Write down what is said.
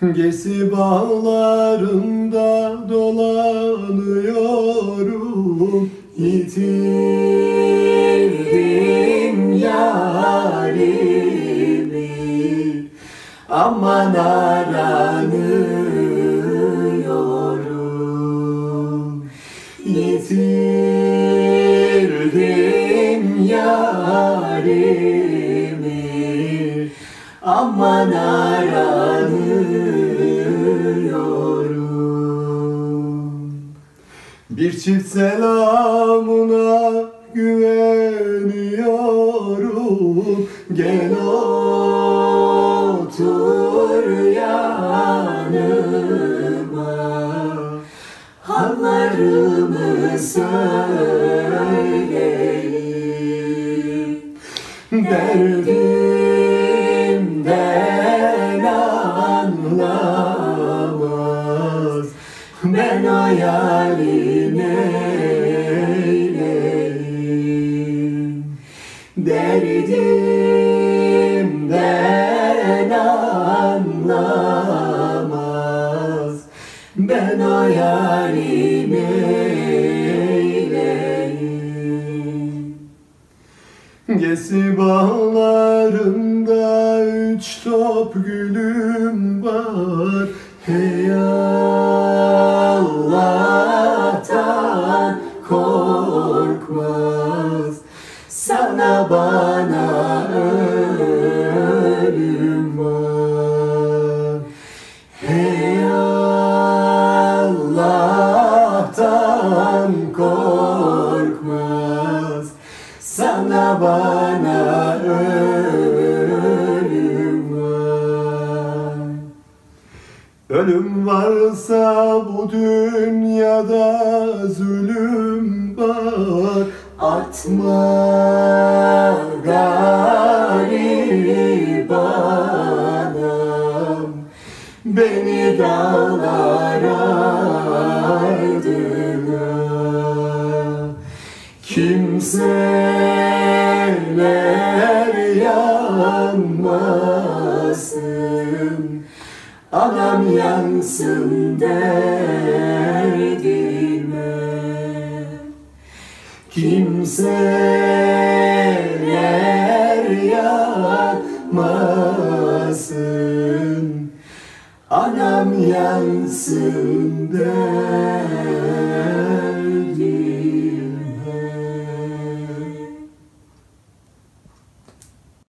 Gesi bağlarında dolanıyorum. Yitirdim yarimi. Aman aranıyorum. Yitirdim yarimi. Aman aranıyorum Bir çift selamına güveniyorum. Gel otur yanıma. Hallarımı söyleyeyim. Derdimden anlamaz. Ben o Ben o yarim neyleyim Gesi bağlarında üç top gülüm var. Hey Allah'tan Ölüm varsa bu dünyada zulüm var. Atma garip anam Beni dağlar ardına Kimseler yanmasın Anam yansın derdime. Kimseler yanmasın Anam yansın derdime